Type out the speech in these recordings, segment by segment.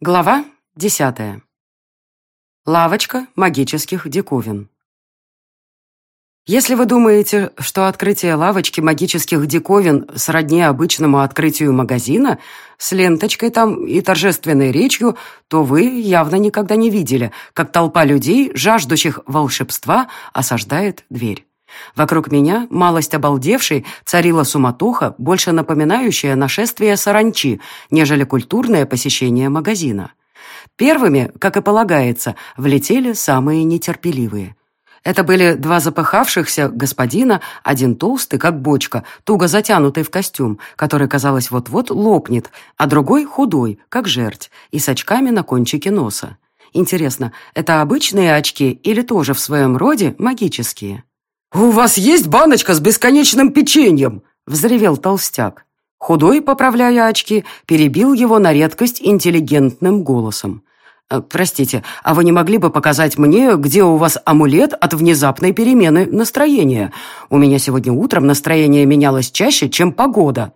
Глава десятая. Лавочка магических диковин. Если вы думаете, что открытие лавочки магических диковин сродни обычному открытию магазина с ленточкой там и торжественной речью, то вы явно никогда не видели, как толпа людей, жаждущих волшебства, осаждает дверь. Вокруг меня, малость обалдевшей, царила суматоха, больше напоминающая нашествие саранчи, нежели культурное посещение магазина. Первыми, как и полагается, влетели самые нетерпеливые. Это были два запыхавшихся господина, один толстый, как бочка, туго затянутый в костюм, который, казалось, вот-вот лопнет, а другой худой, как жерть, и с очками на кончике носа. Интересно, это обычные очки или тоже в своем роде магические? «У вас есть баночка с бесконечным печеньем?» — взревел толстяк. Худой, поправляя очки, перебил его на редкость интеллигентным голосом. «Э, «Простите, а вы не могли бы показать мне, где у вас амулет от внезапной перемены настроения? У меня сегодня утром настроение менялось чаще, чем погода».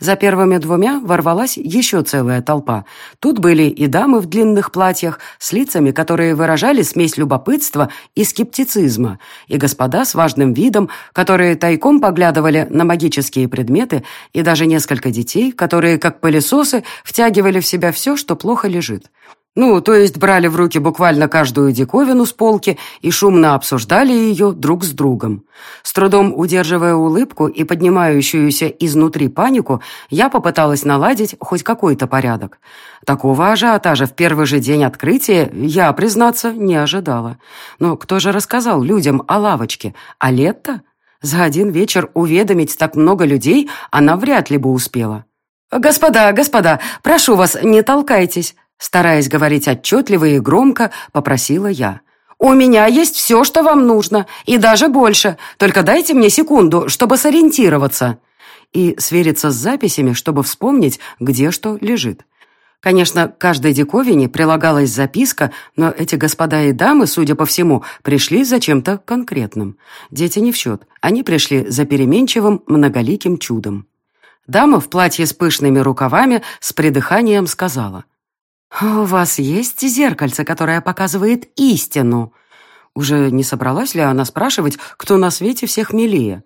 За первыми двумя ворвалась еще целая толпа. Тут были и дамы в длинных платьях, с лицами, которые выражали смесь любопытства и скептицизма, и господа с важным видом, которые тайком поглядывали на магические предметы, и даже несколько детей, которые, как пылесосы, втягивали в себя все, что плохо лежит. Ну, то есть брали в руки буквально каждую диковину с полки и шумно обсуждали ее друг с другом. С трудом удерживая улыбку и поднимающуюся изнутри панику, я попыталась наладить хоть какой-то порядок. Такого ажиотажа в первый же день открытия я, признаться, не ожидала. Но кто же рассказал людям о лавочке? А Летта? За один вечер уведомить так много людей она вряд ли бы успела. «Господа, господа, прошу вас, не толкайтесь!» Стараясь говорить отчетливо и громко, попросила я. «У меня есть все, что вам нужно, и даже больше. Только дайте мне секунду, чтобы сориентироваться». И свериться с записями, чтобы вспомнить, где что лежит. Конечно, каждой диковине прилагалась записка, но эти господа и дамы, судя по всему, пришли за чем-то конкретным. Дети не в счет. Они пришли за переменчивым многоликим чудом. Дама в платье с пышными рукавами с придыханием сказала. «У вас есть зеркальце, которое показывает истину?» Уже не собралась ли она спрашивать, кто на свете всех милее?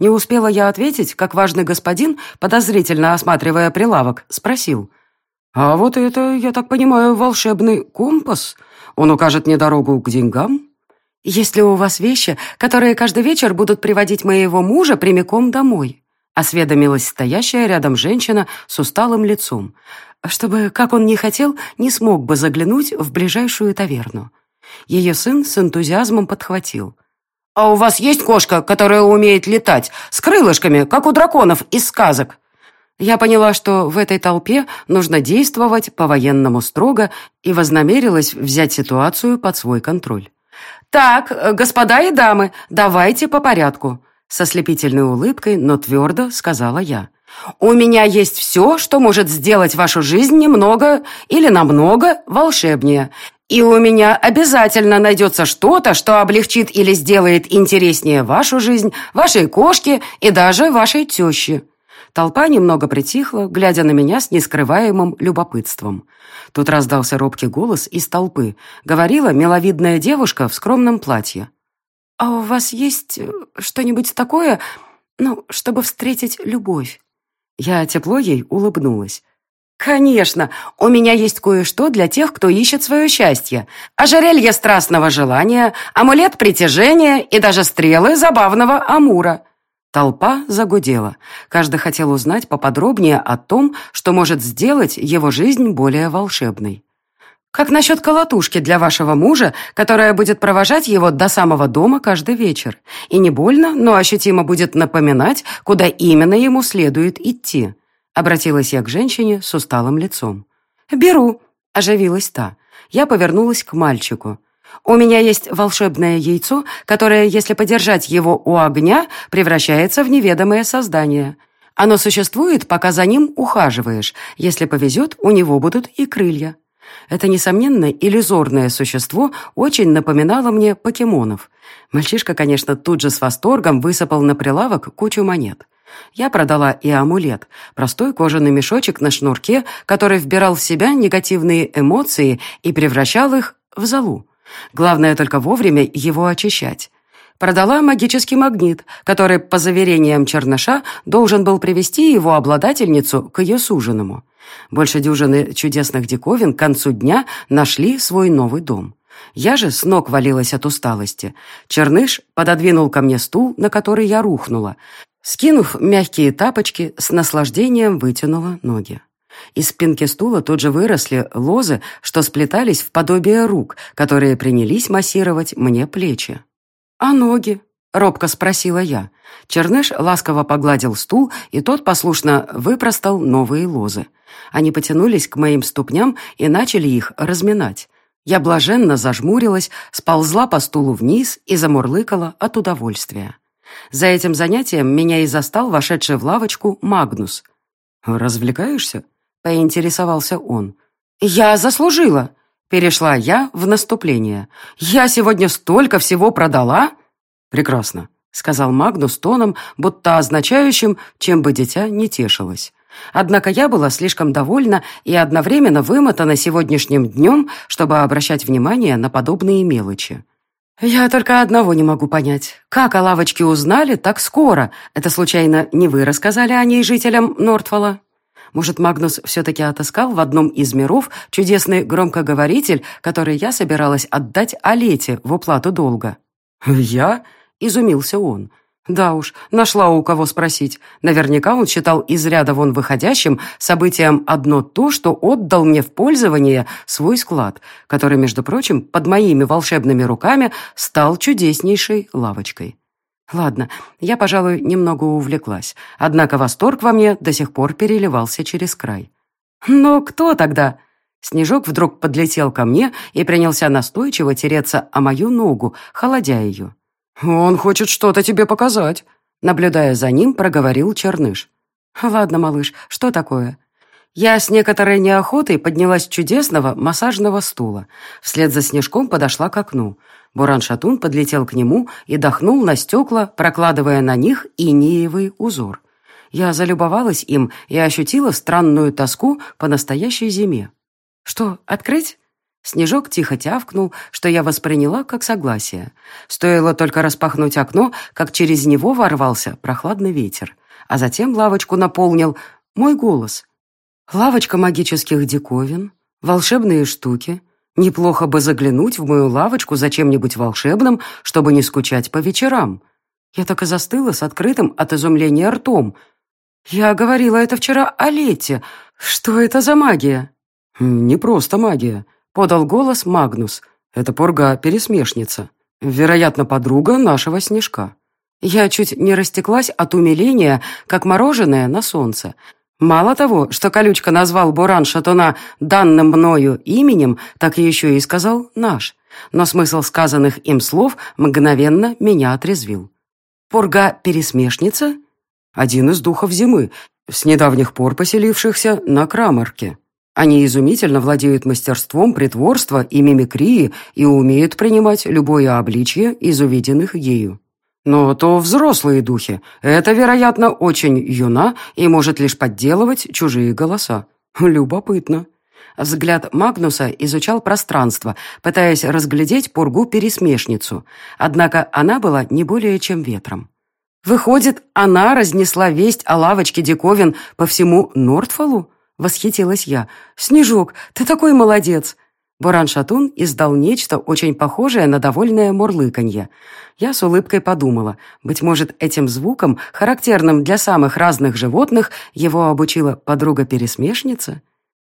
Не успела я ответить, как важный господин, подозрительно осматривая прилавок, спросил. «А вот это, я так понимаю, волшебный компас? Он укажет мне дорогу к деньгам?» «Есть ли у вас вещи, которые каждый вечер будут приводить моего мужа прямиком домой?» Осведомилась стоящая рядом женщина с усталым лицом чтобы, как он не хотел, не смог бы заглянуть в ближайшую таверну. Ее сын с энтузиазмом подхватил. «А у вас есть кошка, которая умеет летать, с крылышками, как у драконов из сказок?» Я поняла, что в этой толпе нужно действовать по-военному строго и вознамерилась взять ситуацию под свой контроль. «Так, господа и дамы, давайте по порядку», со слепительной улыбкой, но твердо сказала я. У меня есть все, что может сделать вашу жизнь немного или намного волшебнее. И у меня обязательно найдется что-то, что облегчит или сделает интереснее вашу жизнь, вашей кошки и даже вашей тещи». Толпа немного притихла, глядя на меня с нескрываемым любопытством. Тут раздался робкий голос из толпы. Говорила миловидная девушка в скромном платье. «А у вас есть э, что-нибудь такое, ну, чтобы встретить любовь?» Я тепло ей улыбнулась. «Конечно, у меня есть кое-что для тех, кто ищет свое счастье. Ожерелье страстного желания, амулет притяжения и даже стрелы забавного амура». Толпа загудела. Каждый хотел узнать поподробнее о том, что может сделать его жизнь более волшебной. Как насчет колотушки для вашего мужа, которая будет провожать его до самого дома каждый вечер? И не больно, но ощутимо будет напоминать, куда именно ему следует идти?» Обратилась я к женщине с усталым лицом. «Беру», — оживилась та. Я повернулась к мальчику. «У меня есть волшебное яйцо, которое, если подержать его у огня, превращается в неведомое создание. Оно существует, пока за ним ухаживаешь. Если повезет, у него будут и крылья». Это, несомненно, иллюзорное существо очень напоминало мне покемонов. Мальчишка, конечно, тут же с восторгом высыпал на прилавок кучу монет. Я продала и амулет, простой кожаный мешочек на шнурке, который вбирал в себя негативные эмоции и превращал их в залу. Главное только вовремя его очищать. Продала магический магнит, который, по заверениям Черныша, должен был привести его обладательницу к ее суженому. Больше дюжины чудесных диковин к концу дня нашли свой новый дом. Я же с ног валилась от усталости. Черныш пододвинул ко мне стул, на который я рухнула. Скинув мягкие тапочки, с наслаждением вытянула ноги. Из спинки стула тут же выросли лозы, что сплетались в подобие рук, которые принялись массировать мне плечи. «А ноги?» — робко спросила я. Черныш ласково погладил стул, и тот послушно выпростал новые лозы. Они потянулись к моим ступням и начали их разминать. Я блаженно зажмурилась, сползла по стулу вниз и замурлыкала от удовольствия. За этим занятием меня и застал вошедший в лавочку Магнус. «Развлекаешься?» — поинтересовался он. «Я заслужила!» — перешла я в наступление. «Я сегодня столько всего продала!» «Прекрасно», — сказал Магнус тоном, будто означающим, чем бы дитя не тешилось. Однако я была слишком довольна и одновременно вымотана сегодняшним днем, чтобы обращать внимание на подобные мелочи. «Я только одного не могу понять. Как о лавочке узнали так скоро? Это, случайно, не вы рассказали о ней жителям Нортфола?» Может, Магнус все-таки отыскал в одном из миров чудесный громкоговоритель, который я собиралась отдать Олете в уплату долга? «Я?» — изумился он. Да уж, нашла у кого спросить. Наверняка он считал из ряда вон выходящим событием одно то, что отдал мне в пользование свой склад, который, между прочим, под моими волшебными руками стал чудеснейшей лавочкой. Ладно, я, пожалуй, немного увлеклась, однако восторг во мне до сих пор переливался через край. Но кто тогда? Снежок вдруг подлетел ко мне и принялся настойчиво тереться о мою ногу, холодя ее. «Он хочет что-то тебе показать», — наблюдая за ним, проговорил Черныш. «Ладно, малыш, что такое?» Я с некоторой неохотой поднялась с чудесного массажного стула. Вслед за снежком подошла к окну. Буран-шатун подлетел к нему и дохнул на стекла, прокладывая на них инеевый узор. Я залюбовалась им и ощутила странную тоску по настоящей зиме. «Что, открыть?» Снежок тихо тявкнул, что я восприняла как согласие. Стоило только распахнуть окно, как через него ворвался прохладный ветер. А затем лавочку наполнил мой голос. «Лавочка магических диковин, волшебные штуки. Неплохо бы заглянуть в мою лавочку за чем-нибудь волшебным, чтобы не скучать по вечерам». Я так и застыла с открытым от изумления ртом. «Я говорила это вчера о лете. Что это за магия?» «Не просто магия», подал голос Магнус. Это пурга-пересмешница. Вероятно, подруга нашего Снежка. Я чуть не растеклась от умиления, как мороженое на солнце. Мало того, что колючка назвал Буран Шатуна данным мною именем, так еще и сказал «наш». Но смысл сказанных им слов мгновенно меня отрезвил. «Пурга-пересмешница?» Один из духов зимы, с недавних пор поселившихся на Крамарке. Они изумительно владеют мастерством притворства и мимикрии и умеют принимать любое обличье из увиденных ею. Но то взрослые духи. Это, вероятно, очень юна и может лишь подделывать чужие голоса. Любопытно. Взгляд Магнуса изучал пространство, пытаясь разглядеть пургу-пересмешницу. Однако она была не более чем ветром. Выходит, она разнесла весть о лавочке диковин по всему Нортфолу? — восхитилась я. «Снежок, ты такой молодец!» Буран-шатун издал нечто очень похожее на довольное мурлыканье. Я с улыбкой подумала, быть может, этим звуком, характерным для самых разных животных, его обучила подруга-пересмешница?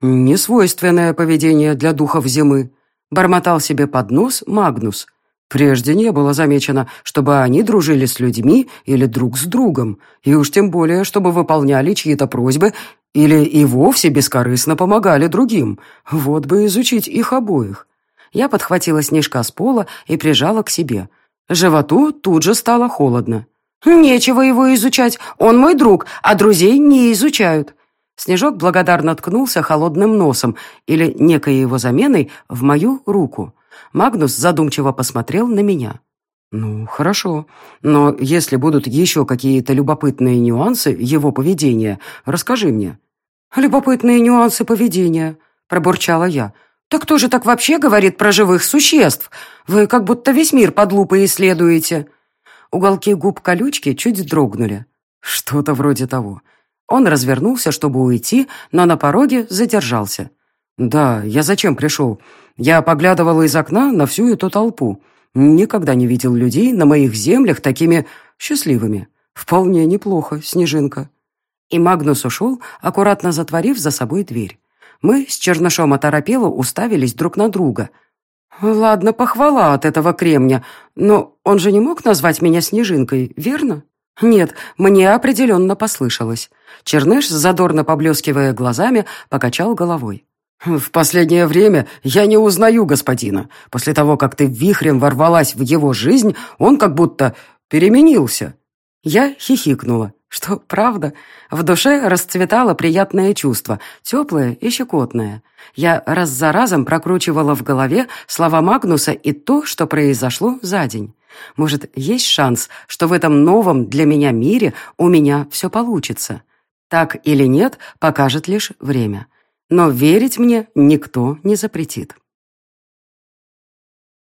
«Несвойственное поведение для духов зимы», — бормотал себе под нос Магнус. «Прежде не было замечено, чтобы они дружили с людьми или друг с другом, и уж тем более, чтобы выполняли чьи-то просьбы или и вовсе бескорыстно помогали другим. Вот бы изучить их обоих. Я подхватила снежка с пола и прижала к себе. Животу тут же стало холодно. «Нечего его изучать, он мой друг, а друзей не изучают». Снежок благодарно ткнулся холодным носом или некой его заменой в мою руку. Магнус задумчиво посмотрел на меня. «Ну, хорошо. Но если будут еще какие-то любопытные нюансы его поведения, расскажи мне». «Любопытные нюансы поведения», — пробурчала я. «Так кто же так вообще говорит про живых существ? Вы как будто весь мир под лупой исследуете». Уголки губ колючки чуть дрогнули. Что-то вроде того. Он развернулся, чтобы уйти, но на пороге задержался. «Да, я зачем пришел? Я поглядывал из окна на всю эту толпу. Никогда не видел людей на моих землях такими счастливыми. Вполне неплохо, Снежинка». И Магнус ушел, аккуратно затворив за собой дверь. Мы с Чернышом оторопело уставились друг на друга. «Ладно, похвала от этого кремня, но он же не мог назвать меня Снежинкой, верно?» «Нет, мне определенно послышалось». Черныш, задорно поблескивая глазами, покачал головой. «В последнее время я не узнаю господина. После того, как ты вихрем ворвалась в его жизнь, он как будто переменился». Я хихикнула. Что, правда? В душе расцветало приятное чувство, теплое и щекотное. Я раз за разом прокручивала в голове слова Магнуса и то, что произошло за день. Может, есть шанс, что в этом новом для меня мире у меня все получится? Так или нет, покажет лишь время. Но верить мне никто не запретит.